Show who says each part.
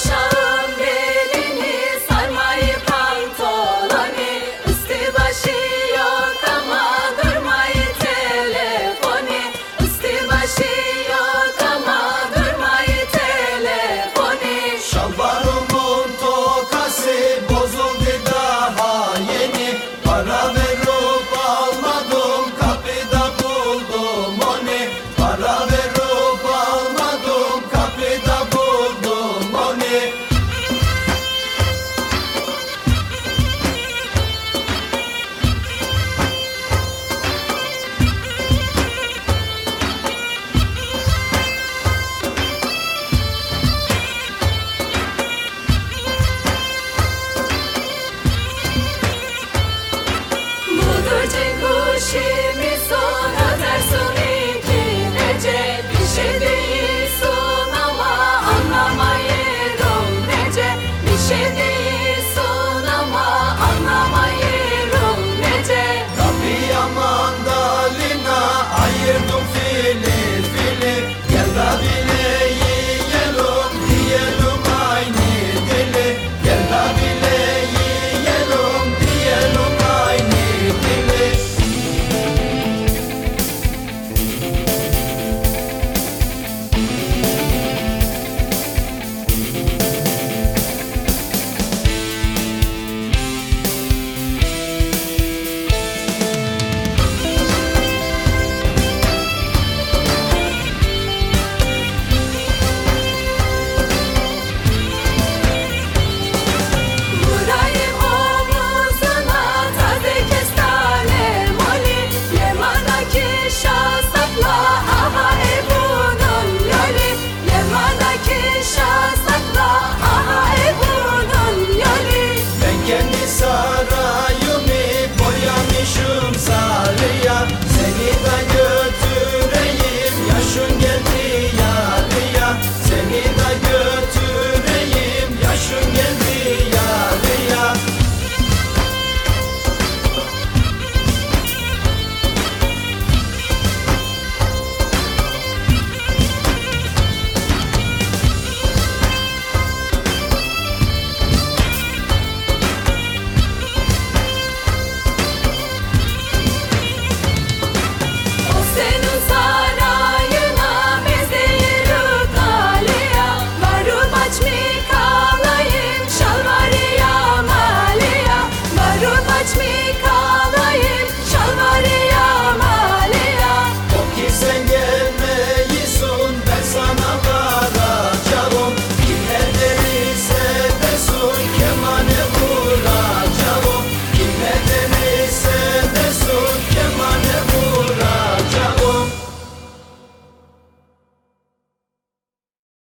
Speaker 1: shall Krishas of love.